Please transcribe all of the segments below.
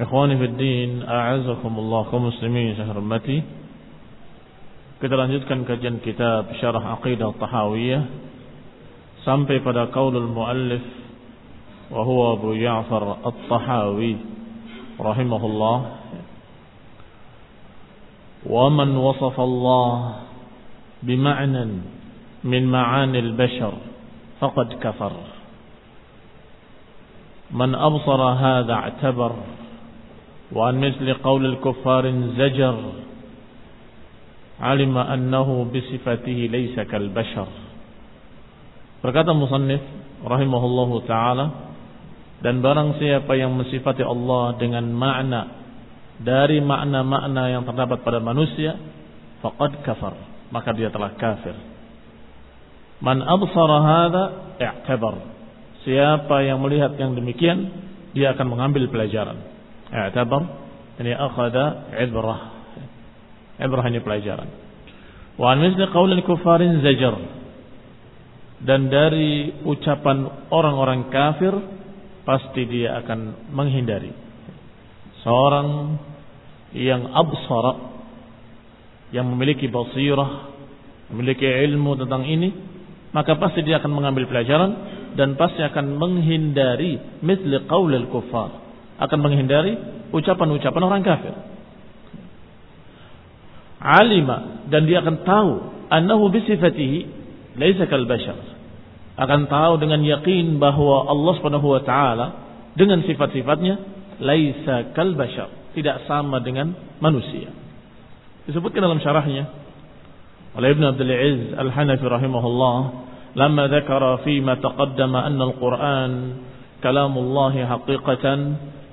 إخواني في الدين أعزكم الله كمسلمين شهر متي Kita lanjutkan kajian kitab Syarah Aqidah Tahawiyah sampai pada qaulul muallif wa huwa Abu Ja'far At-Tahawi rahimahullah ومن وصف الله بمعنى من معاني البشر فقد كفر من أبصر هذا اعتبر وعن مثل قول الكفار زجر علم أنه بصفته ليس كالبشر Berkata musannif rahimahullahu taala dan barang siapa yang mensifati Allah dengan makna dari makna-makna yang terdapat pada manusia faqad kafar maka dia telah kafir man absara hadza i'tabar siapa yang melihat yang demikian dia akan mengambil pelajaran i'tabar ini akhada ibrah ibrah ini pelajaran. an misli qaulil kufarin zajar dan dari ucapan orang-orang kafir pasti dia akan menghindari. Seorang yang absara yang memiliki basirah memiliki ilmu tentang ini maka pasti dia akan mengambil pelajaran dan pasti akan menghindari. Misli qaulil kuffar akan menghindari ucapan-ucapan orang kafir. Alima dan dia akan tahu annahu bisifatihi laisa kal bashar. Akan tahu dengan yakin bahwa Allah Subhanahu wa taala dengan sifat-sifatnya laisa kal bashar tidak sama dengan manusia. Disebutkan dalam syarahnya oleh Ibn Abdul Aziz Al-Hanafi rahimahullah lama dzakara fi ma taqaddama anna al-Qur'an kalamullah haqiqatan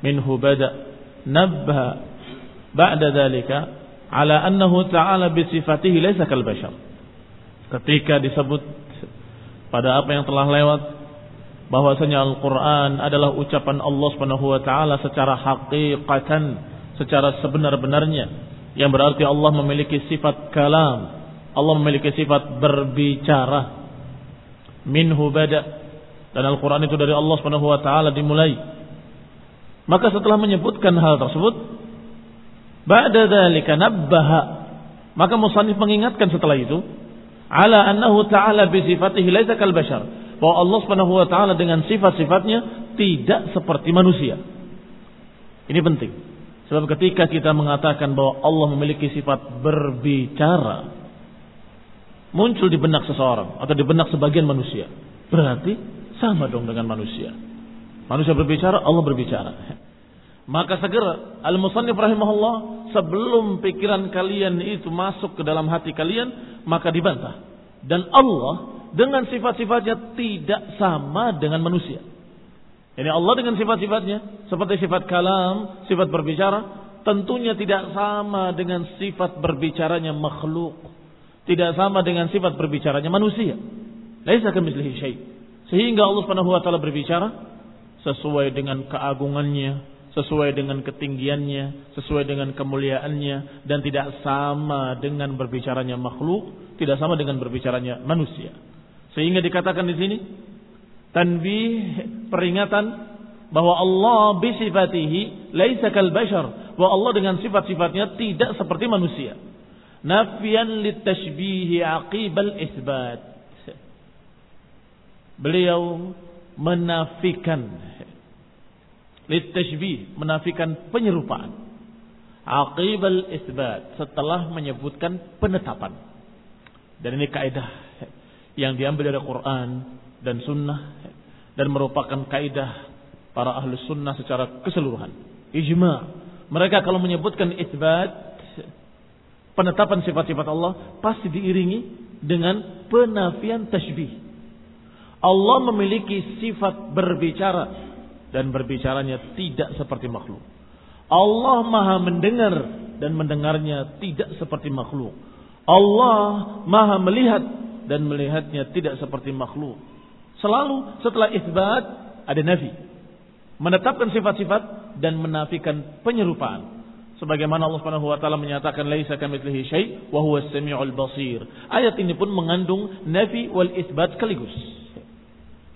nabbaha ba'da dhalika ala annahu ta'ala bi sifatihi laysa kal bashar. Ketika disebut pada apa yang telah lewat bahwasanya Al-Qur'an adalah ucapan Allah Subhanahu wa taala secara haqiqatan secara sebenar-benarnya yang berarti Allah memiliki sifat kalam Allah memiliki sifat berbicara. Minhu bada dan Al-Qur'an itu dari Allah Subhanahu wa taala dimulai maka setelah menyebutkan hal tersebut ba'da dzalika nabbaha maka musannif mengingatkan setelah itu ala annahu ta'ala bi sifatihi laisa kal bashar bahwa Allah Subhanahu wa taala dengan sifat-sifatnya tidak seperti manusia. Ini penting. Sebab ketika kita mengatakan bahwa Allah memiliki sifat berbicara, muncul di benak seseorang atau di benak sebagian manusia. Berarti sama dong dengan manusia. Manusia berbicara, Allah berbicara. Maka segera Al-Musannif rahimahullah sebelum pikiran kalian itu masuk ke dalam hati kalian, maka dibantah. Dan Allah dengan sifat-sifatnya tidak sama dengan manusia. Ini Allah dengan sifat-sifatnya seperti sifat kalam, sifat berbicara, tentunya tidak sama dengan sifat berbicaranya makhluk. Tidak sama dengan sifat berbicaranya manusia. Laisa kamitslihi syai. Sehingga Allah Subhanahu wa taala berbicara sesuai dengan keagungannya, sesuai dengan ketinggiannya, sesuai dengan kemuliaannya dan tidak sama dengan berbicaranya makhluk, tidak sama dengan berbicaranya manusia. Sehingga dikatakan di sini tanbih peringatan bahwa Allah bisifatihi laisa kal bashar, bahwa Allah dengan sifat-sifatnya tidak seperti manusia. Nafian litashbihi aqibal isbat. Beliau menafikan Litashbih menafikan penyerupaan. Aqibal isbat setelah menyebutkan penetapan. Dan ini kaidah yang diambil dari Quran dan Sunnah dan merupakan kaidah para ahli sunnah secara keseluruhan. Ijma. Mereka kalau menyebutkan isbat penetapan sifat-sifat Allah pasti diiringi dengan penafian tashbih. Allah memiliki sifat berbicara dan berbicaranya tidak seperti makhluk. Allah maha mendengar dan mendengarnya tidak seperti makhluk. Allah maha melihat dan melihatnya tidak seperti makhluk. Selalu setelah isbat ada nafi. Menetapkan sifat-sifat dan menafikan penyerupaan. Sebagaimana Allah Subhanahu wa taala menyatakan laisa kamitslihi syai wa huwas samiul basir. Ayat ini pun mengandung nafi wal isbat sekaligus.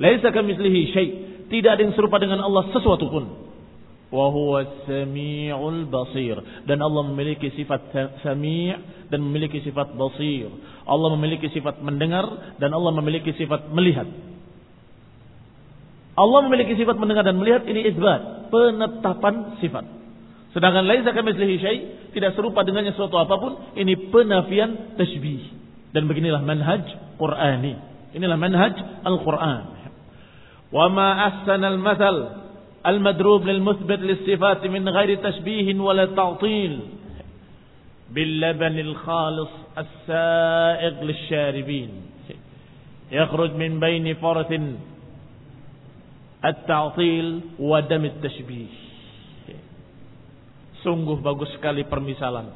Laisa kamitslihi syai tidak ada yang serupa dengan Allah sesuatu pun. Wa huwa sami'ul basir. Dan Allah memiliki sifat sami' dan memiliki sifat basir. Allah memiliki sifat mendengar dan Allah memiliki sifat melihat. Allah memiliki sifat mendengar dan melihat ini isbat, penetapan sifat. Sedangkan laisa kamitslihi syai, tidak serupa dengannya sesuatu apa pun, ini penafian tasbih. Dan beginilah manhaj Qur'ani. Inilah manhaj Al-Qur'an. وما أحسن المثل المدروب للمثبت للصفات من غير تشبيه ولا تعطيل باللبن الخالص السائغ للشاربين يخرج من بين فرث التعطيل ودم التشبيه Sungguh bagus sekali permisalan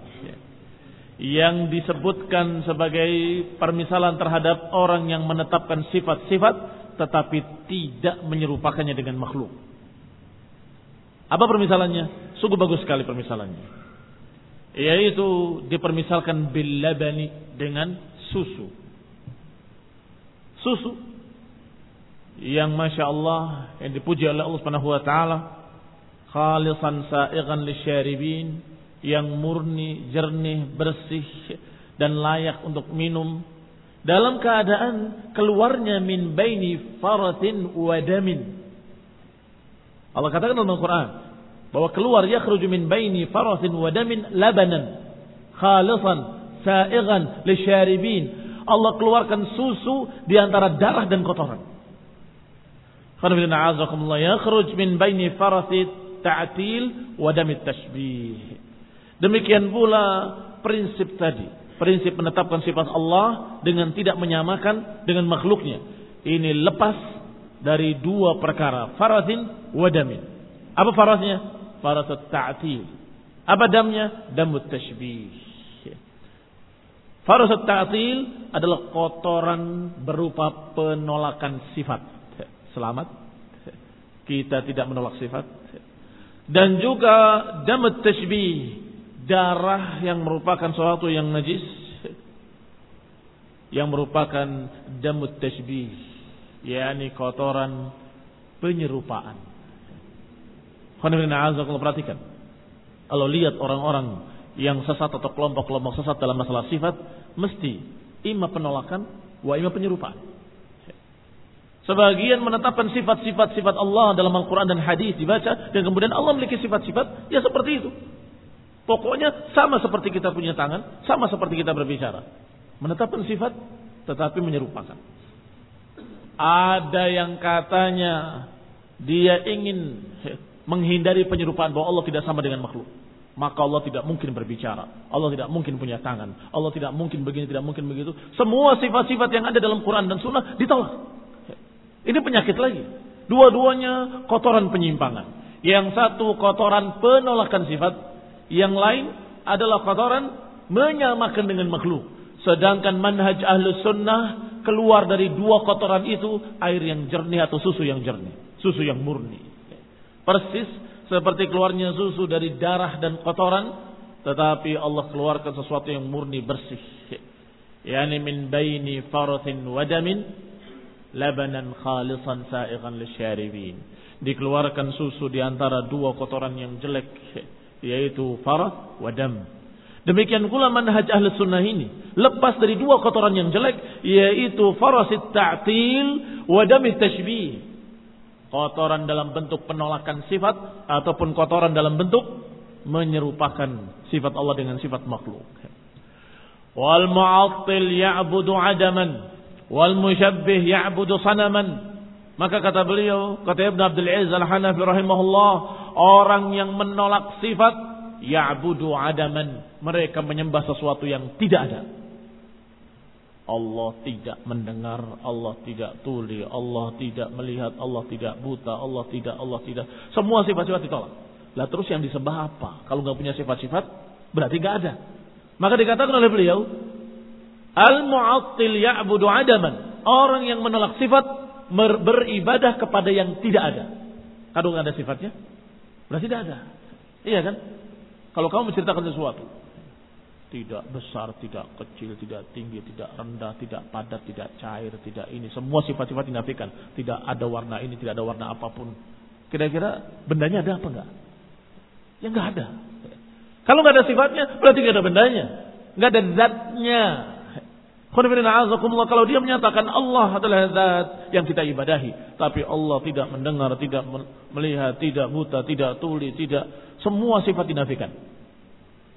yang disebutkan sebagai permisalan terhadap orang yang menetapkan sifat-sifat tetapi tidak menyerupakannya dengan makhluk. Apa permisalannya? Sungguh bagus sekali permisalannya. Yaitu dipermisalkan bil labani dengan susu. Susu yang masya Allah yang dipuji oleh Allah Subhanahu wa taala khalisan sa'igan yang murni, jernih, bersih dan layak untuk minum dalam keadaan keluarnya min baini faratin wa damin. Allah katakan dalam Al-Quran bahwa keluar yakhruju min baini faratin wa damin labanan khalisan sa'igan lisyaribin. Allah keluarkan susu di antara darah dan kotoran. Khana yakhruj min baini faratit ta'til wa tashbih. Demikian pula prinsip tadi prinsip menetapkan sifat Allah dengan tidak menyamakan dengan makhluknya. Ini lepas dari dua perkara, farasin wadamin. Apa farasnya? Farasat ta'til. Apa damnya? Damut tashbih. Farasat ta'til adalah kotoran berupa penolakan sifat. Selamat. Kita tidak menolak sifat. Dan juga damut tashbih darah yang merupakan sesuatu yang najis yang merupakan damut tashbih yakni kotoran penyerupaan. kalau perhatikan. Kalau lihat orang-orang yang sesat atau kelompok-kelompok sesat dalam masalah sifat, mesti ima penolakan, wa ima penyerupaan. Sebagian menetapkan sifat-sifat sifat Allah dalam Al-Quran dan hadis dibaca dan kemudian Allah memiliki sifat-sifat ya seperti itu. Pokoknya sama seperti kita punya tangan, sama seperti kita berbicara. Menetapkan sifat tetapi menyerupakan. Ada yang katanya dia ingin menghindari penyerupaan bahwa Allah tidak sama dengan makhluk. Maka Allah tidak mungkin berbicara. Allah tidak mungkin punya tangan. Allah tidak mungkin begini, tidak mungkin begitu. Semua sifat-sifat yang ada dalam Quran dan Sunnah ditolak. Ini penyakit lagi. Dua-duanya kotoran penyimpangan. Yang satu kotoran penolakan sifat. Yang lain adalah kotoran menyamakan dengan makhluk. Sedangkan manhaj ahlu sunnah keluar dari dua kotoran itu air yang jernih atau susu yang jernih. Susu yang murni. Persis seperti keluarnya susu dari darah dan kotoran, tetapi Allah keluarkan sesuatu yang murni bersih. Yani min baini farathin wadamin labanan khalisan sa'iqan lisyaribin. Dikeluarkan susu di antara dua kotoran yang jelek yaitu farat wadam. Demikian pula manhaj ahli sunnah ini. Lepas dari dua kotoran yang jelek. Yaitu farasit ta'til wadamit tashbih kotoran dalam bentuk penolakan sifat ataupun kotoran dalam bentuk menyerupakan sifat Allah dengan sifat makhluk. Wal mu'attil ya'budu adaman wal musyabbih ya'budu sanaman. Maka kata beliau, kata Ibn Abdul Aziz Al-Hanafi rahimahullah, orang yang menolak sifat ya'budu adaman, mereka menyembah sesuatu yang tidak ada. Allah tidak mendengar, Allah tidak tuli, Allah tidak melihat, Allah tidak buta, Allah tidak, Allah tidak. Semua sifat-sifat ditolak. Lah terus yang disembah apa? Kalau nggak punya sifat-sifat, berarti nggak ada. Maka dikatakan oleh beliau, Al-mu'attil ya'budu adaman. Orang yang menolak sifat beribadah kepada yang tidak ada. Kalau nggak ada sifatnya, berarti tidak ada. Iya kan? Kalau kamu menceritakan sesuatu, tidak besar, tidak kecil, tidak tinggi, tidak rendah, tidak padat, tidak cair, tidak ini. Semua sifat-sifat dinafikan. Tidak ada warna ini, tidak ada warna apa pun. Kira-kira bendanya ada apa enggak? Ya enggak ada. Kalau enggak ada sifatnya, berarti enggak ada bendanya. Enggak ada zatnya. Kalau dia menyatakan Allah adalah zat yang kita ibadahi. Tapi Allah tidak mendengar, tidak melihat, tidak buta, tidak tuli, tidak. Semua sifat dinafikan.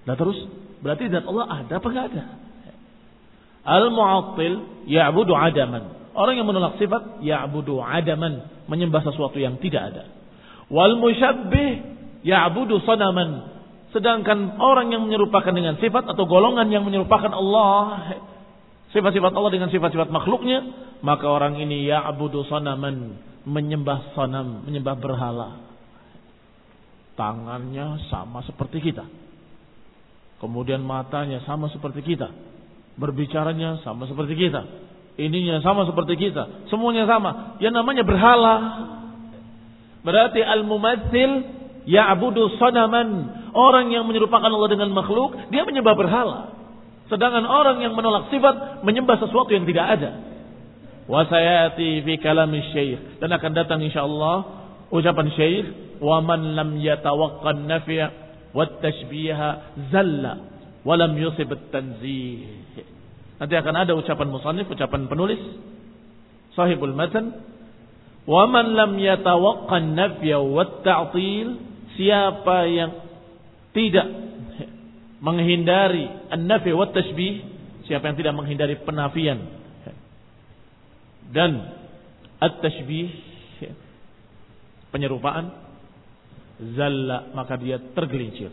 Nah terus berarti zat Allah ada apa enggak ada? Al-mu'attil ya'budu adaman. Orang yang menolak sifat ya'budu adaman, menyembah sesuatu yang tidak ada. Wal musyabbih ya'budu sanaman. Sedangkan orang yang menyerupakan dengan sifat atau golongan yang menyerupakan Allah sifat-sifat Allah dengan sifat-sifat makhluknya, maka orang ini ya'budu sanaman, menyembah sanam, menyembah berhala. Tangannya sama seperti kita Kemudian matanya sama seperti kita. Berbicaranya sama seperti kita. Ininya sama seperti kita. Semuanya sama. Yang namanya berhala. Berarti al-mumatsil ya'budu sanaman. Orang yang menyerupakan Allah dengan makhluk, dia menyembah berhala. Sedangkan orang yang menolak sifat menyembah sesuatu yang tidak ada. Wasayati fi kalami syekh. Dan akan datang insyaAllah ucapan syekh. Waman lam yatawakkan nafi'a wa tashbiha zalla. wa lam yusib tanzih. Nanti akan ada ucapan musannif, ucapan penulis. Sahibul matan. Waman lam yatawaqqan nafya wa at ta'til Siapa yang tidak menghindari an-nafi wat tashbih siapa yang tidak menghindari penafian dan at-tashbih penyerupaan zalla maka dia tergelincir.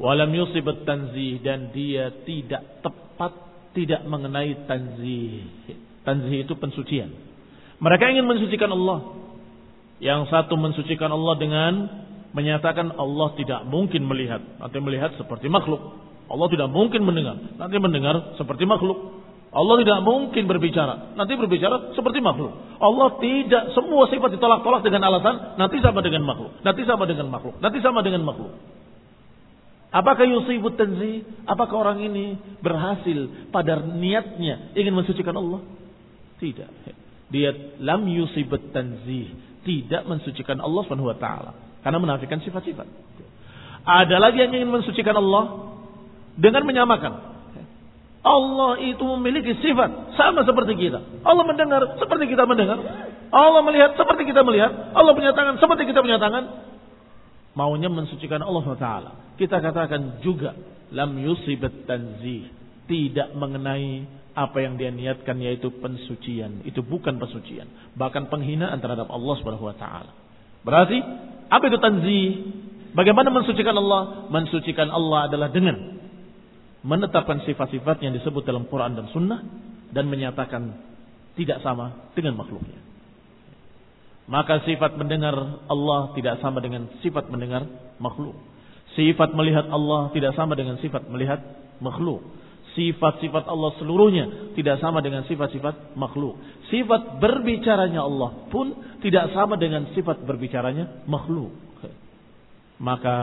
Walam yusibat tanzih dan dia tidak tepat tidak mengenai tanzih. Tanzih itu pensucian. Mereka ingin mensucikan Allah. Yang satu mensucikan Allah dengan menyatakan Allah tidak mungkin melihat. Nanti melihat seperti makhluk. Allah tidak mungkin mendengar. Nanti mendengar seperti makhluk. Allah tidak mungkin berbicara. Nanti berbicara seperti makhluk. Allah tidak semua sifat ditolak-tolak dengan alasan nanti sama dengan makhluk. Nanti sama dengan makhluk. Nanti sama dengan makhluk. Apakah yusibut tanzih? Apakah orang ini berhasil pada niatnya ingin mensucikan Allah? Tidak. Dia lam yusibut tanzih. Tidak mensucikan Allah Subhanahu wa taala karena menafikan sifat-sifat. Ada lagi yang ingin mensucikan Allah dengan menyamakan Allah itu memiliki sifat sama seperti kita. Allah mendengar seperti kita mendengar. Allah melihat seperti kita melihat. Allah punya tangan seperti kita punya tangan. Maunya mensucikan Allah Taala. Kita katakan juga lam yusibat tanzih. Tidak mengenai apa yang dia niatkan yaitu pensucian. Itu bukan pensucian. Bahkan penghinaan terhadap Allah taala. Berarti apa itu tanzih? Bagaimana mensucikan Allah? Mensucikan Allah adalah dengan menetapkan sifat-sifat yang disebut dalam Quran dan Sunnah dan menyatakan tidak sama dengan makhluknya. Maka sifat mendengar Allah tidak sama dengan sifat mendengar makhluk. Sifat melihat Allah tidak sama dengan sifat melihat makhluk. Sifat-sifat Allah seluruhnya tidak sama dengan sifat-sifat makhluk. Sifat berbicaranya Allah pun tidak sama dengan sifat berbicaranya makhluk. Maka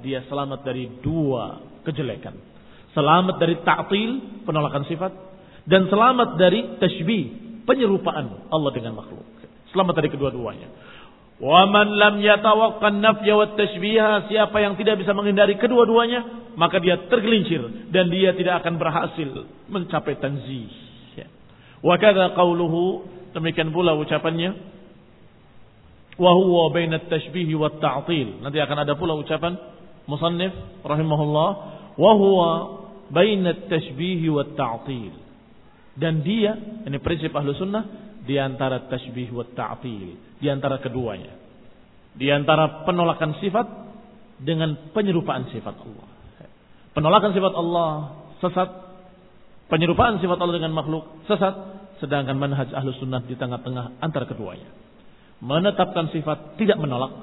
dia selamat dari dua kejelekan. Selamat dari ta'til, penolakan sifat. Dan selamat dari tashbih, penyerupaan Allah dengan makhluk. Selamat dari kedua-duanya. Waman lam yatawakkan nafya wa tashbiha. Siapa yang tidak bisa menghindari kedua-duanya. Maka dia tergelincir. Dan dia tidak akan berhasil mencapai tanzih. Wa kada qawluhu. Demikian pula ucapannya. Wa huwa baina tashbihi wa ta'til. Nanti akan ada pula ucapan. Musannif rahimahullah. Wa huwa baina tashbihi wa ta'til. Dan dia. Ini prinsip ahlu sunnah di antara tasbih wa ta'til, di antara keduanya. Di antara penolakan sifat dengan penyerupaan sifat Allah. Penolakan sifat Allah sesat, penyerupaan sifat Allah dengan makhluk sesat, sedangkan manhaj ahlu sunnah di tengah-tengah antara keduanya. Menetapkan sifat tidak menolak,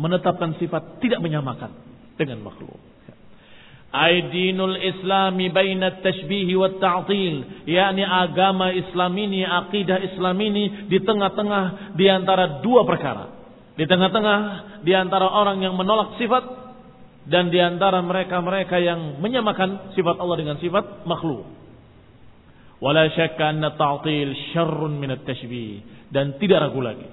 menetapkan sifat tidak menyamakan dengan makhluk. Aidinul Islami baina tashbih wa ta'til. yakni agama Islam ini, akidah Islam ini di tengah-tengah di antara dua perkara. Di tengah-tengah di antara orang yang menolak sifat dan di antara mereka-mereka yang menyamakan sifat Allah dengan sifat makhluk. Wala syakka anna ta'til syarrun min tashbih dan tidak ragu lagi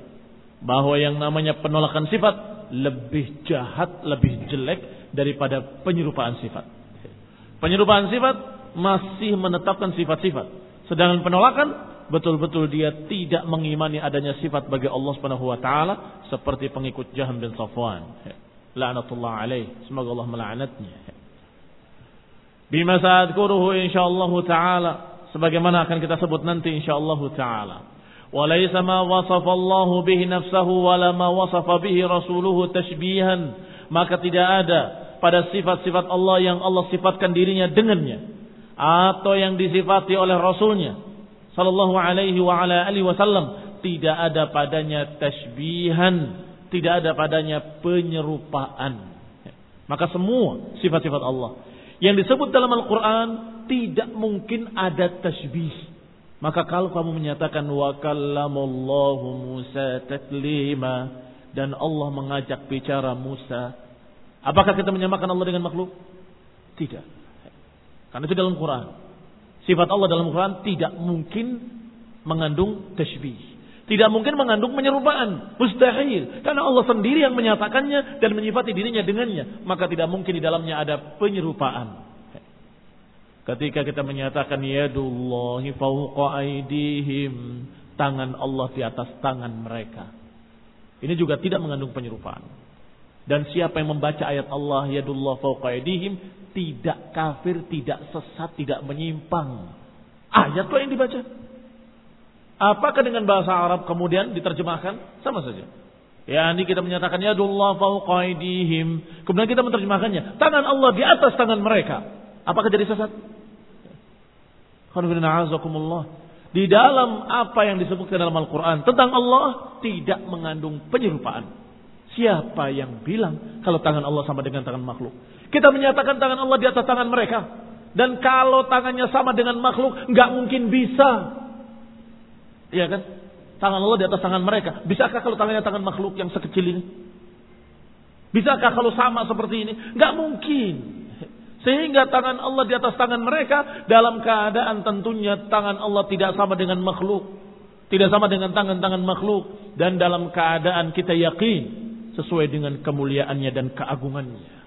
bahwa yang namanya penolakan sifat lebih jahat, lebih jelek daripada penyerupaan sifat. Penyerupaan sifat masih menetapkan sifat-sifat. Sedangkan penolakan betul-betul dia tidak mengimani adanya sifat bagi Allah Subhanahu wa taala seperti pengikut Jaham bin Safwan. La'natullah alaih. Semoga Allah melaknatnya. Bima sa'adkuruhu insyaallah taala sebagaimana akan kita sebut nanti insyaallah taala. وليس ما وصف الله به نفسه ولا ما وصف به رسوله تشبيها maka tidak ada pada sifat-sifat Allah yang Allah sifatkan dirinya dengannya atau yang disifati oleh Rasulnya Sallallahu alaihi wa ala alihi wasallam tidak ada padanya tashbihan tidak ada padanya penyerupaan maka semua sifat-sifat Allah yang disebut dalam Al-Quran tidak mungkin ada tashbih maka kalau kamu menyatakan wa kallamallahu Musa taklima dan Allah mengajak bicara Musa. Apakah kita menyamakan Allah dengan makhluk? Tidak. Karena itu dalam Quran. Sifat Allah dalam Quran tidak mungkin mengandung tashbih. Tidak mungkin mengandung penyerupaan. Mustahil. Karena Allah sendiri yang menyatakannya dan menyifati dirinya dengannya. Maka tidak mungkin di dalamnya ada penyerupaan. Ketika kita menyatakan yadullahi fawqa aidihim. Tangan Allah di atas tangan mereka. Ini juga tidak mengandung penyerupaan. Dan siapa yang membaca ayat Allah yadullah fauqa tidak kafir, tidak sesat, tidak menyimpang. Ayat kok yang dibaca. Apakah dengan bahasa Arab kemudian diterjemahkan? Sama saja. Ya, ini kita menyatakan yadullah fauqa Kemudian kita menerjemahkannya, tangan Allah di atas tangan mereka. Apakah jadi sesat? Di dalam apa yang disebutkan dalam Al-Quran tentang Allah tidak mengandung penyerupaan. Siapa yang bilang kalau tangan Allah sama dengan tangan makhluk? Kita menyatakan tangan Allah di atas tangan mereka. Dan kalau tangannya sama dengan makhluk, nggak mungkin bisa. Iya kan? Tangan Allah di atas tangan mereka. Bisakah kalau tangannya tangan makhluk yang sekecil ini? Bisakah kalau sama seperti ini? Nggak mungkin. Sehingga tangan Allah di atas tangan mereka dalam keadaan tentunya tangan Allah tidak sama dengan makhluk. Tidak sama dengan tangan-tangan makhluk. Dan dalam keadaan kita yakin sesuai dengan kemuliaannya dan keagungannya.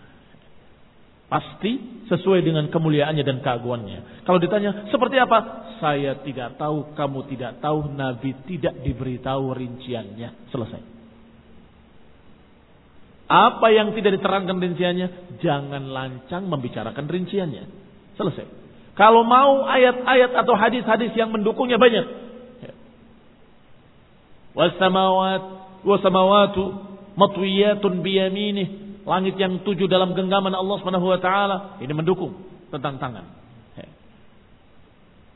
Pasti sesuai dengan kemuliaannya dan keaguannya. Kalau ditanya, seperti apa? Saya tidak tahu, kamu tidak tahu, Nabi tidak diberitahu rinciannya. Selesai. Apa yang tidak diterangkan rinciannya, jangan lancang membicarakan rinciannya. Selesai. Kalau mau ayat-ayat atau hadis-hadis yang mendukungnya banyak. Wasamawat, wasamawatu matwiyatun biyaminih langit yang tujuh dalam genggaman Allah taala ini mendukung tentang tangan.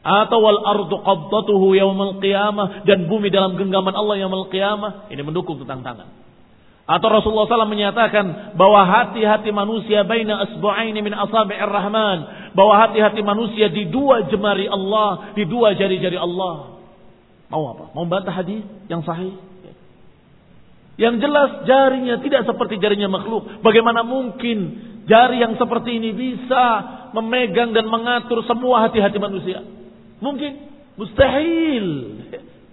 Atau wal ardu qabdatuhu yaumil qiyamah dan bumi dalam genggaman Allah yaumil qiyamah ini mendukung tentang tangan. Atau Rasulullah SAW menyatakan bahwa hati-hati manusia baina asbu'aini min asabi'ir rahman. Bahwa hati-hati manusia di dua jemari Allah, di dua jari-jari Allah. Mau apa? Mau bantah hadis yang sahih? Yang jelas jarinya tidak seperti jarinya makhluk. Bagaimana mungkin jari yang seperti ini bisa memegang dan mengatur semua hati-hati manusia? Mungkin mustahil.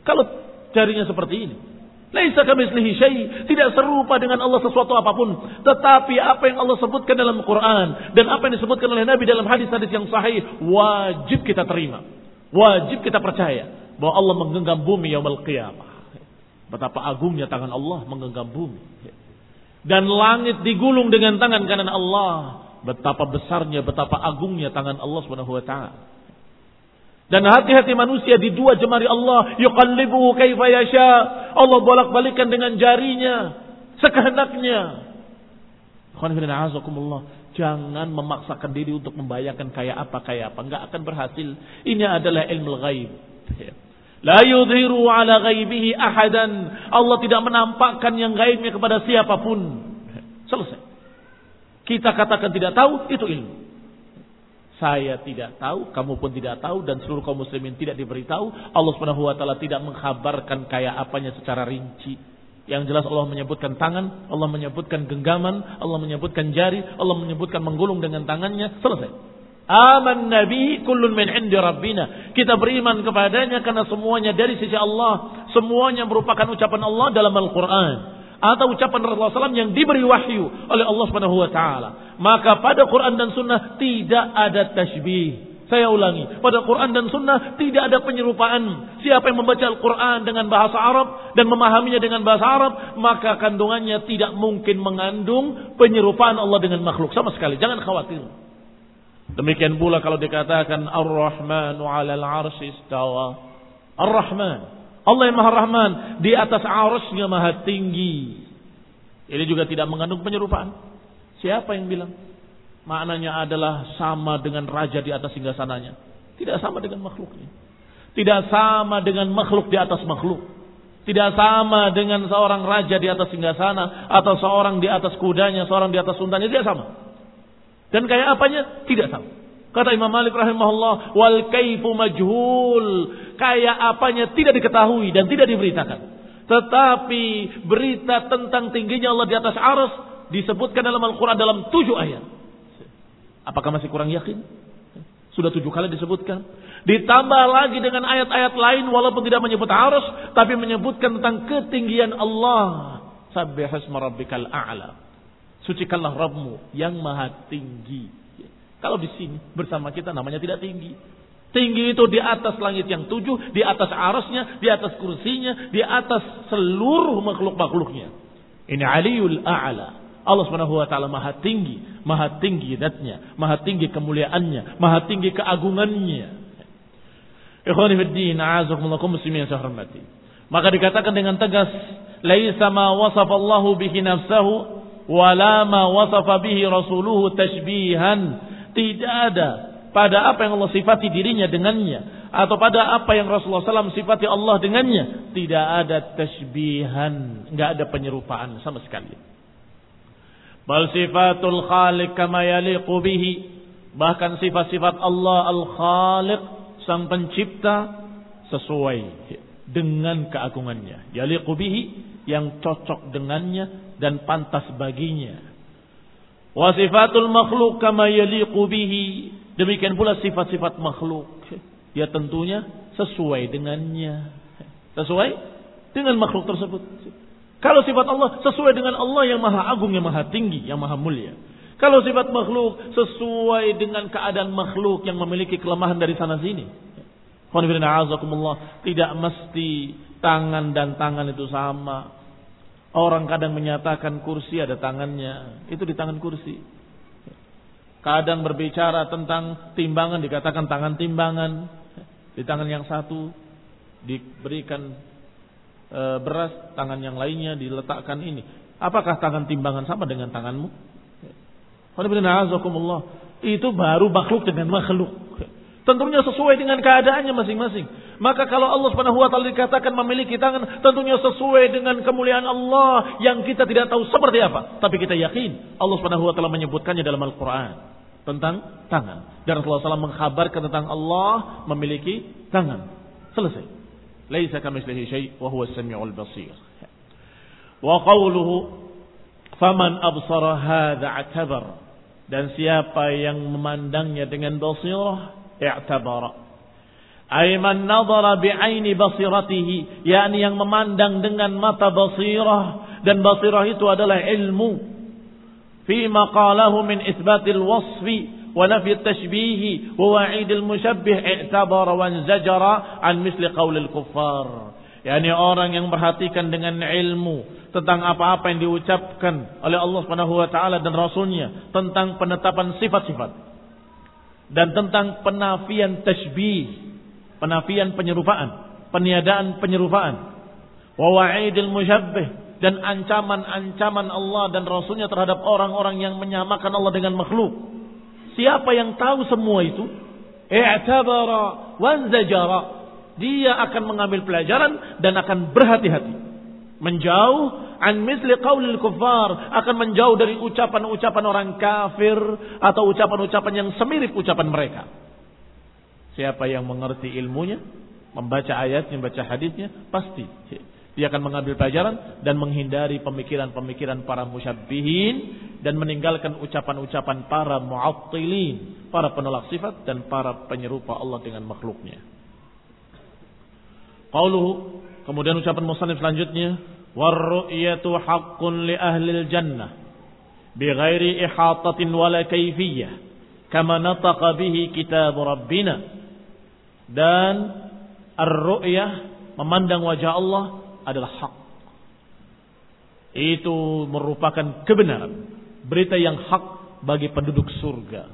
Kalau jarinya seperti ini. Laisa kamislihi syai, tidak serupa dengan Allah sesuatu apa pun. Tetapi apa yang Allah sebutkan dalam Quran dan apa yang disebutkan oleh Nabi dalam hadis-hadis yang sahih wajib kita terima. Wajib kita percaya bahwa Allah menggenggam bumi yaumul qiyamah. Betapa agungnya tangan Allah menggenggam bumi. Dan langit digulung dengan tangan kanan Allah. Betapa besarnya, betapa agungnya tangan Allah taala. Dan hati-hati manusia di dua jemari Allah, yuqallibuhu kaifa yasha. Allah bolak-balikan dengan jarinya sekehendaknya. Jangan memaksakan diri untuk membayangkan kayak apa kayak apa, enggak akan berhasil. Ini adalah ilmu ghaib. La yudhiru ala ghaibihi ahadan. Allah tidak menampakkan yang gaibnya kepada siapa pun. Selesai. Kita katakan tidak tahu, itu ilmu. Saya tidak tahu, kamu pun tidak tahu, dan seluruh kaum muslimin tidak diberitahu. Allah subhanahu wa ta'ala tidak mengkhabarkan kayak apanya secara rinci. Yang jelas Allah menyebutkan tangan, Allah menyebutkan genggaman, Allah menyebutkan jari, Allah menyebutkan menggulung dengan tangannya. Selesai. Aman Nabi kullun min indi Rabbina. Kita beriman kepadanya karena semuanya dari sisi Allah. Semuanya merupakan ucapan Allah dalam Al-Quran. Atau ucapan Rasulullah SAW yang diberi wahyu oleh Allah Subhanahu Wa Taala. Maka pada Quran dan Sunnah tidak ada tashbih. Saya ulangi, pada Quran dan Sunnah tidak ada penyerupaan. Siapa yang membaca Al-Quran dengan bahasa Arab dan memahaminya dengan bahasa Arab, maka kandungannya tidak mungkin mengandung penyerupaan Allah dengan makhluk sama sekali. Jangan khawatir. Demikian pula kalau dikatakan Ar-Rahmanu 'alal 'arsy istawa. Ar-Rahman, Allah yang Maha Rahman, di atas arusnya Maha tinggi. Ini juga tidak mengandung penyerupaan. Siapa yang bilang? Maknanya adalah sama dengan raja di atas singgasananya. Tidak sama dengan makhluknya. Tidak sama dengan makhluk di atas makhluk. Tidak sama dengan seorang raja di atas singgasana atau seorang di atas kudanya, seorang di atas untanya, tidak sama. Dan kayak apanya? Tidak tahu. Kata Imam Malik rahimahullah, wal kaifu majhul. Kayak apanya tidak diketahui dan tidak diberitakan. Tetapi berita tentang tingginya Allah di atas aras disebutkan dalam Al-Quran dalam tujuh ayat. Apakah masih kurang yakin? Sudah tujuh kali disebutkan. Ditambah lagi dengan ayat-ayat lain walaupun tidak menyebut aras. Tapi menyebutkan tentang ketinggian Allah. Sabbihasma rabbikal a'la. Sucikanlah Rabbmu yang maha tinggi. Kalau di sini bersama kita namanya tidak tinggi. Tinggi itu di atas langit yang tujuh, di atas arasnya, di atas kursinya, di atas seluruh makhluk-makhluknya. Ini aliul a'la. Allah subhanahu wa ta'ala maha tinggi. Maha tinggi datnya. Maha tinggi kemuliaannya. Maha tinggi keagungannya. Ikhwanifiddin, a'azakumullah muslimin yang hormati. Maka dikatakan dengan tegas. Laisa ma wasafallahu bihi nafsahu wala ma wasafa bihi rasuluhu tashbihan tidak ada pada apa yang Allah sifati dirinya dengannya? Atau pada apa yang Rasulullah SAW sifati Allah dengannya? Tidak ada tashbihan nggak ada penyerupaan sama sekali. Bal sifatul khaliq kama yaliqu bihi. Bahkan sifat-sifat Allah al-khaliq sang pencipta sesuai dengan keagungannya. Yaliqu bihi yang cocok dengannya dan pantas baginya. Wa sifatul makhluk kama yaliqu bihi. Demikian pula sifat-sifat makhluk. Ya tentunya sesuai dengannya. Sesuai dengan makhluk tersebut. Kalau sifat Allah sesuai dengan Allah yang maha agung, yang maha tinggi, yang maha mulia. Kalau sifat makhluk sesuai dengan keadaan makhluk yang memiliki kelemahan dari sana sini. Tidak mesti tangan dan tangan itu sama. Orang kadang menyatakan kursi ada tangannya. Itu di tangan kursi. Kadang berbicara tentang timbangan dikatakan tangan timbangan. Di tangan yang satu diberikan e, beras, tangan yang lainnya diletakkan ini. Apakah tangan timbangan sama dengan tanganmu? Itu baru makhluk dengan makhluk. Tentunya sesuai dengan keadaannya masing-masing. Maka kalau Allah Subhanahu wa taala dikatakan memiliki tangan, tentunya sesuai dengan kemuliaan Allah yang kita tidak tahu seperti apa, tapi kita yakin Allah Subhanahu wa taala menyebutkannya dalam Al-Qur'an tentang tangan. Dan Rasulullah SAW mengkhabarkan tentang Allah memiliki tangan. Selesai. Laisa kamitslihi syai' wa huwa as-sami'ul basir. Wa qawluhu faman absara hadza atabar dan siapa yang memandangnya dengan basirah i'tabara ay man nadhara bi'aini basiratihi yakni yang memandang dengan mata basirah dan basirah itu adalah ilmu fi maqalahu min isbatil wasfi tashbih al mushabbih i'tabara wa zajara an misli qawl al kuffar yakni orang yang perhatikan dengan ilmu tentang apa-apa yang diucapkan oleh Allah Subhanahu wa taala dan rasulnya tentang penetapan sifat-sifat dan tentang penafian tasbih, penafian penyerupaan, peniadaan penyerupaan, wa wa'idil musyabbih dan ancaman-ancaman Allah dan rasulnya terhadap orang-orang yang menyamakan Allah dengan makhluk. Siapa yang tahu semua itu? I'tabara wanzajara. Dia akan mengambil pelajaran dan akan berhati-hati. Menjauh an misli qaulil kuffar akan menjauh dari ucapan-ucapan orang kafir atau ucapan-ucapan yang semirip ucapan mereka. Siapa yang mengerti ilmunya, membaca ayatnya, membaca hadisnya, pasti dia akan mengambil pelajaran dan menghindari pemikiran-pemikiran para musyabbihin dan meninggalkan ucapan-ucapan para mu'attilin, para penolak sifat dan para penyerupa Allah dengan makhluknya. Qauluhu, kemudian ucapan musannif selanjutnya, "Warru'yatu haqqun li ahli jannah bi ghairi ihatatin wala kayfiyyah kama nataqa bihi kitab rabbina." Dan ar-ru'yah memandang wajah Allah adalah hak itu merupakan kebenaran berita yang hak bagi penduduk surga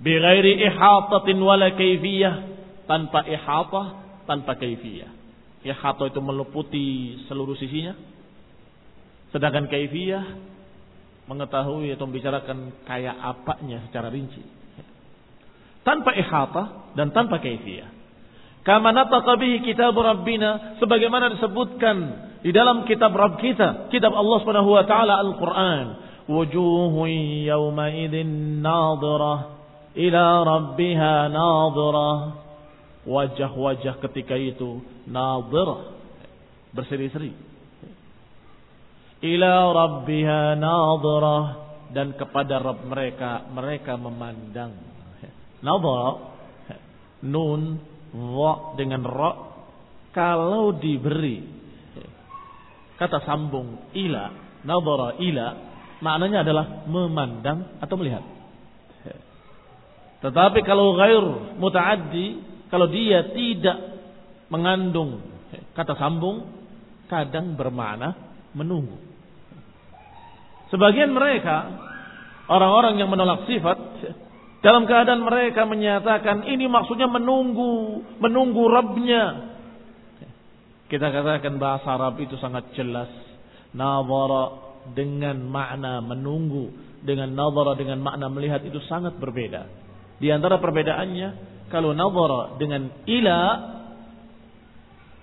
bighairi ihatatin wala kaifiyah tanpa ihatah tanpa kaifiyah Ya khato itu meliputi seluruh sisinya. Sedangkan kaifiyah mengetahui atau membicarakan kayak apanya secara rinci. Tanpa ihata dan tanpa kaifiyah. Kama nataqa bihi kitab Rabbina sebagaimana disebutkan di dalam kitab Rabb kita, kitab Allah Subhanahu wa taala Al-Qur'an. Wujuhun yawma idzin nadhirah ila rabbiha nadhirah wajah-wajah ketika itu nadirah berseri-seri. Ila rabbiha nadirah dan kepada Rabb mereka mereka memandang. Nadhara nun wa dengan ra kalau diberi kata sambung ila nadhara ila maknanya adalah memandang atau melihat tetapi kalau ghair mutaaddi kalau dia tidak mengandung kata sambung, kadang bermakna menunggu. Sebagian mereka, orang-orang yang menolak sifat, dalam keadaan mereka menyatakan ini maksudnya menunggu, menunggu Rabbnya. Kita katakan bahasa Arab itu sangat jelas. Nazara dengan makna menunggu, dengan nazara dengan makna melihat itu sangat berbeda. Di antara perbedaannya, kalau nazara dengan ila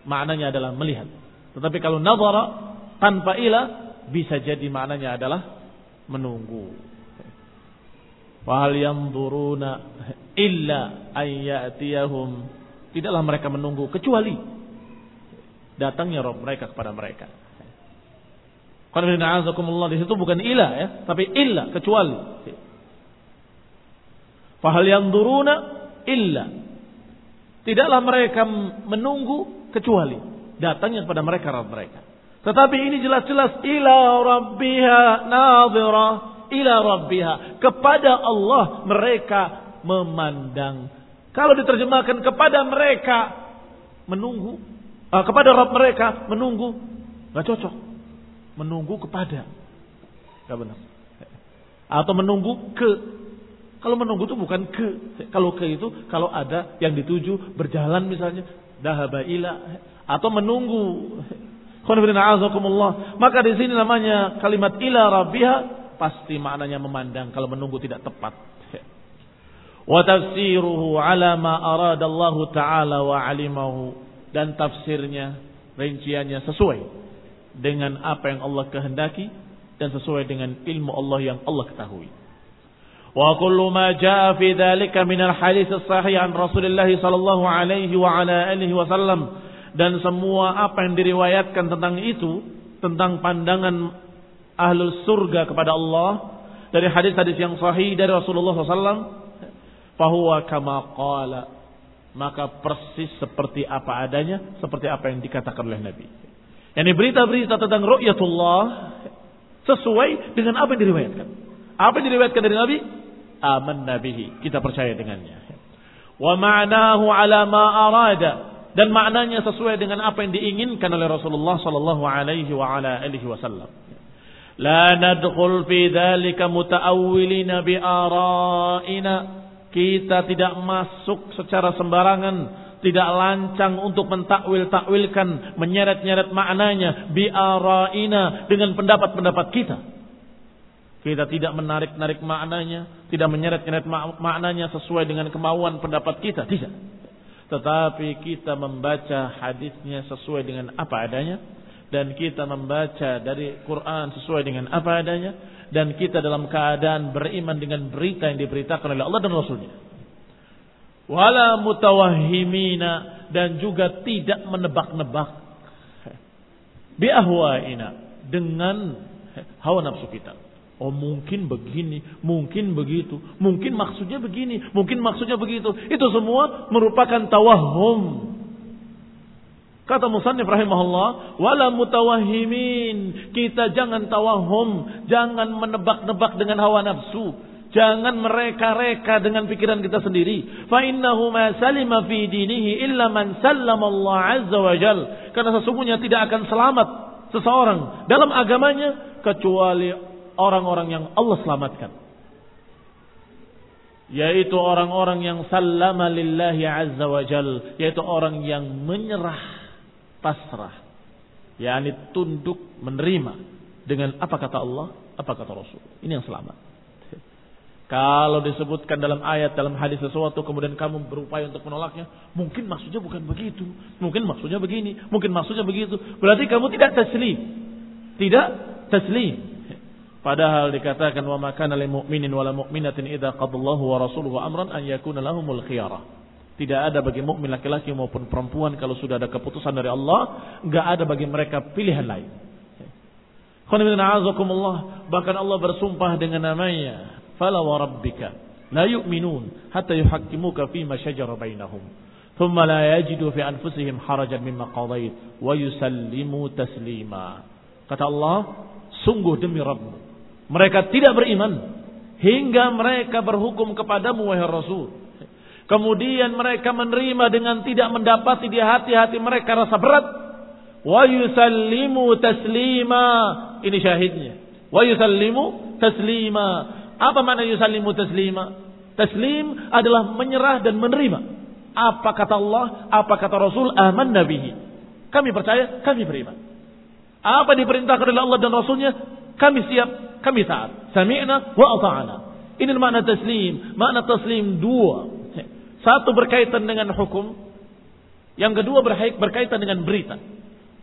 maknanya adalah melihat. Tetapi kalau nazara tanpa ila bisa jadi maknanya adalah menunggu. Wahal yanzuruna illa ayyatiyahum tidaklah mereka menunggu kecuali datangnya Rob mereka kepada mereka. Qanifina di situ bukan ila ya, tapi illa kecuali. Fahal yanzuruna illa. Tidaklah mereka menunggu kecuali datangnya kepada mereka Rabb mereka. Tetapi ini jelas-jelas ila rabbiha nadhira ila rabbiha. Kepada Allah mereka memandang. Kalau diterjemahkan kepada mereka menunggu. Uh, kepada Rabb mereka menunggu. Gak cocok. Menunggu kepada. Gak benar. Atau menunggu ke. Kalau menunggu itu bukan ke. Kalau ke itu kalau ada yang dituju berjalan misalnya. Dahaba ila. Atau menunggu. Maka di sini namanya kalimat ila rabbiha pasti maknanya memandang kalau menunggu tidak tepat. Wa tafsiruhu ala ma arada Allah taala wa alimahu dan tafsirnya rinciannya sesuai dengan apa yang Allah kehendaki dan sesuai dengan ilmu Allah yang Allah ketahui. Wa kullu ma jaa fi dzalika min al-hadits as-sahih an Rasulillah sallallahu alaihi wa ala alihi wasallam dan semua apa yang diriwayatkan tentang itu, tentang pandangan ahlul surga kepada Allah dari hadis-hadis yang sahih dari Rasulullah SAW, bahwa kama qala maka persis seperti apa adanya, seperti apa yang dikatakan oleh Nabi. Yani berita-berita tentang ru'yatullah sesuai dengan apa yang diriwayatkan. Apa yang diriwayatkan dari Nabi? Aman nabihi. Kita percaya dengannya. Wa ma'nahu ala ma arada dan maknanya sesuai dengan apa yang diinginkan oleh Rasulullah sallallahu alaihi wasallam. Nadkhul fi dzalika mutaawwilina bi ara'ina. Kita tidak masuk secara sembarangan, tidak lancang untuk mentakwil-takwilkan, menyeret-nyeret maknanya bi ara'ina dengan pendapat-pendapat kita. Kita tidak menarik-narik maknanya, tidak menyeret-nyeret maknanya sesuai dengan kemauan pendapat kita, tidak. Tetapi kita membaca hadisnya sesuai dengan apa adanya. Dan kita membaca dari Quran sesuai dengan apa adanya. Dan kita dalam keadaan beriman dengan berita yang diberitakan oleh Allah dan Rasulnya. Wala mutawahimina. Dan juga tidak menebak-nebak. Biahwaina. Dengan hawa nafsu kita. Oh mungkin begini, mungkin begitu, mungkin maksudnya begini, mungkin maksudnya begitu. Itu semua merupakan tawahum. Kata Musannif rahimahullah, wala mutawahimin. Kita jangan tawahum, jangan menebak-nebak dengan hawa nafsu. Jangan mereka-reka dengan pikiran kita sendiri. Fa innahu ma salima fi dinihi illa man sallama Allah azza wa jal. Karena sesungguhnya tidak akan selamat seseorang dalam agamanya kecuali orang-orang yang Allah selamatkan. Yaitu orang-orang yang sallama lillahi azza wa jal. Yaitu orang yang menyerah pasrah. yakni tunduk menerima. Dengan apa kata Allah, apa kata Rasul. Ini yang selamat. Kalau disebutkan dalam ayat, dalam hadis sesuatu, kemudian kamu berupaya untuk menolaknya, mungkin maksudnya bukan begitu. Mungkin maksudnya begini, mungkin maksudnya begitu. Berarti kamu tidak taslim. Tidak taslim. Padahal dikatakan wa makana lil mu'minin wala mu'minatin idza qadallahu wa rasuluhu amran an yakuna lahumul. Tidak ada bagi mukmin laki-laki maupun perempuan kalau sudah ada keputusan dari Allah, enggak ada bagi mereka pilihan lain. Bahkan Allah bersumpah dengan namanya, "Fala wa rabbika la yu'minun hatta yuhaqqimuka fi ma shajara bainahum." ثم لا يجدوا في أنفسهم حرجا مما قضيت ويسلموا تسليما kata Allah sungguh demi Rabbmu mereka tidak beriman hingga mereka berhukum kepadamu wahai Rasul. Kemudian mereka menerima dengan tidak mendapati di hati-hati mereka rasa berat. Wa yusallimu taslima. Ini syahidnya. Wa yusallimu taslima. Apa makna yusallimu taslima? Taslim adalah menyerah dan menerima. Apa kata Allah, apa kata Rasul, aman nabihi. Kami percaya, kami beriman. Apa diperintahkan oleh Allah dan Rasulnya, kami siap, kami taat. Sami'na wa ata'na. Ini makna taslim. Makna taslim dua. Satu berkaitan dengan hukum. Yang kedua berkaitan dengan berita.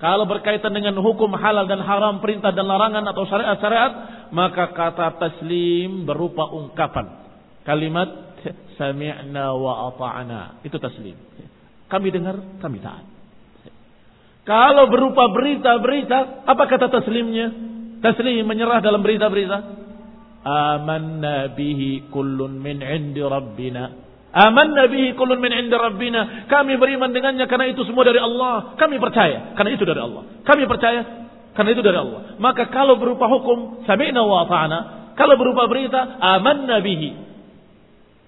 Kalau berkaitan dengan hukum halal dan haram, perintah dan larangan atau syariat-syariat, maka kata taslim berupa ungkapan. Kalimat sami'na wa ata'na. Itu taslim. Kami dengar, kami taat. Kalau berupa berita-berita, apa kata taslimnya? Taslim menyerah dalam berita-berita. Amanna bihi kullun min indi rabbina. Amanna bihi kullun min indi rabbina. Kami beriman dengannya karena itu semua dari Allah. Kami percaya karena itu dari Allah. Kami percaya karena itu dari Allah. Maka kalau berupa hukum sami'na wa ta'ana, Kalau berupa berita, aman nabihi.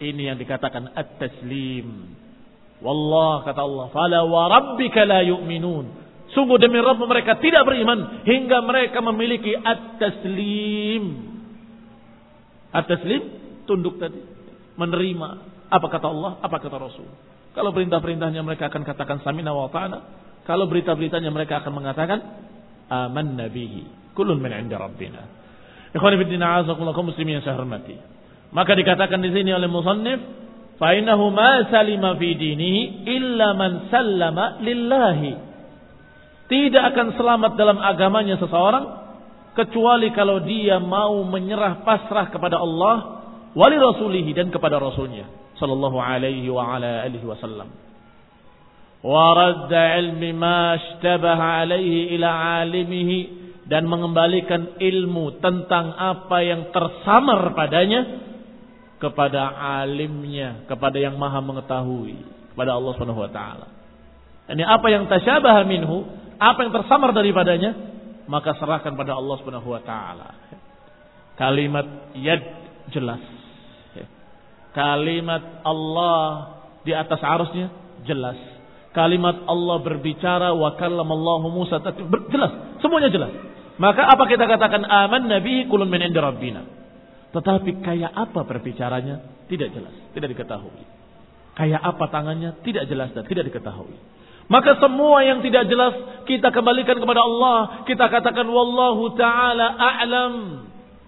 Ini yang dikatakan at-taslim. Wallah kata Allah, fala wa rabbika la yu'minun. Sungguh demi Rabb mereka tidak beriman hingga mereka memiliki at-taslim. At-taslim tunduk tadi, menerima apa kata Allah, apa kata Rasul. Kalau perintah-perintahnya mereka akan katakan samina wa ta'ana. Kalau berita-beritanya mereka akan mengatakan aman nabihi. Kulun min inda rabbina. Ikhwan ibn muslimin yang saya hormati. Maka dikatakan di sini oleh musannif, fa innahu ma salima fi dinihi illa man sallama lillahi. Tidak akan selamat dalam agamanya seseorang kecuali kalau dia mau menyerah pasrah kepada Allah wali rasulihi dan kepada rasulnya sallallahu alaihi wa ala alihi wasallam wa radda ilmi ma ishtabaha alaihi ila alimihi dan mengembalikan ilmu tentang apa yang tersamar padanya kepada alimnya, kepada yang maha mengetahui, kepada Allah Subhanahu wa taala. Ini apa yang tasyabaha minhu, apa yang tersamar daripadanya, maka serahkan pada Allah Subhanahu wa taala. Kalimat yad jelas Kalimat Allah di atas arusnya jelas. Kalimat Allah berbicara wa kallamallahu Musa jelas, semuanya jelas. Maka apa kita katakan aman nabi kulun min inda rabbina. Tetapi kayak apa berbicaranya tidak jelas, tidak diketahui. Kayak apa tangannya tidak jelas dan tidak diketahui. Maka semua yang tidak jelas kita kembalikan kepada Allah. Kita katakan wallahu taala a'lam.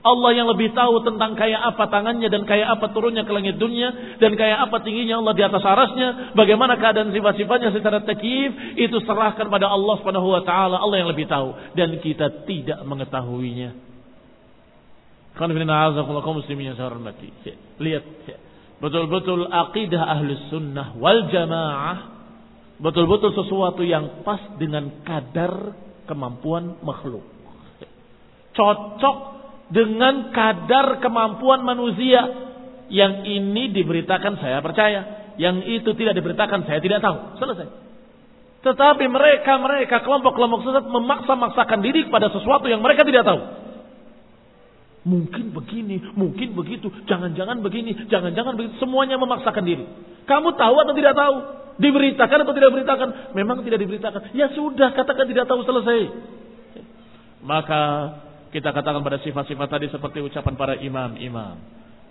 Allah yang lebih tahu tentang kayak apa tangannya dan kayak apa turunnya ke langit dunia dan kayak apa tingginya Allah di atas arasnya, bagaimana keadaan sifat-sifatnya secara takif itu serahkan pada Allah Subhanahu wa taala, Allah yang lebih tahu dan kita tidak mengetahuinya. hormati. Lihat betul-betul akidah ahlus sunnah wal jamaah betul-betul sesuatu yang pas dengan kadar kemampuan makhluk. Cocok dengan kadar kemampuan manusia. Yang ini diberitakan saya percaya. Yang itu tidak diberitakan saya tidak tahu. Selesai. Tetapi mereka-mereka kelompok-kelompok sesat memaksa-maksakan diri kepada sesuatu yang mereka tidak tahu. Mungkin begini, mungkin begitu, jangan-jangan begini, jangan-jangan begitu. Semuanya memaksakan diri. Kamu tahu atau tidak tahu? Diberitakan atau tidak diberitakan? Memang tidak diberitakan. Ya sudah, katakan tidak tahu selesai. Maka kita katakan pada sifat-sifat tadi seperti ucapan para imam-imam.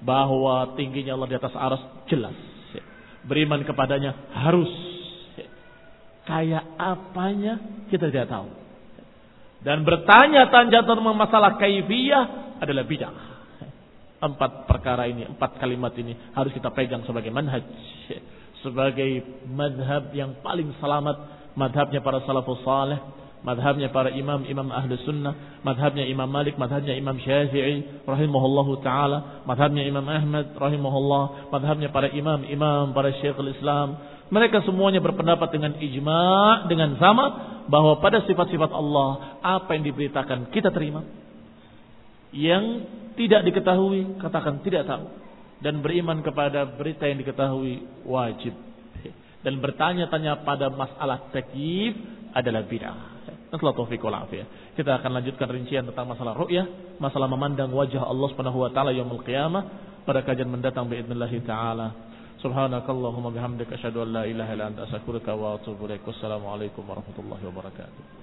Bahwa tingginya Allah di atas aras jelas. Beriman kepadanya harus. Kayak apanya kita tidak tahu. Dan bertanya-tanya tentang masalah kaifiyah adalah bid'ah. Empat perkara ini, empat kalimat ini harus kita pegang sebagai manhaj. Sebagai madhab yang paling selamat. Madhabnya para salafus salih madhabnya para imam-imam ahli sunnah, madhabnya Imam Malik, madhabnya Imam Syafi'i, rahimahullahu taala, madhabnya Imam Ahmad, rahimahullah, madhabnya para imam-imam, para syekhul Islam. Mereka semuanya berpendapat dengan ijma' dengan sama bahwa pada sifat-sifat Allah apa yang diberitakan kita terima. Yang tidak diketahui katakan tidak tahu dan beriman kepada berita yang diketahui wajib. Dan bertanya-tanya pada masalah takyif adalah bid'ah. Nasallahu taufiq wal afiyah. Kita akan lanjutkan rincian tentang masalah ru'yah, masalah memandang wajah Allah Subhanahu wa taala yaumul qiyamah pada kajian mendatang باذنillah taala. Subhanakallahumma bihamdika asyhadu an la ilaha illa anta astaghfiruka wa atubu ilaik. Wassalamu alaikum warahmatullahi wabarakatuh.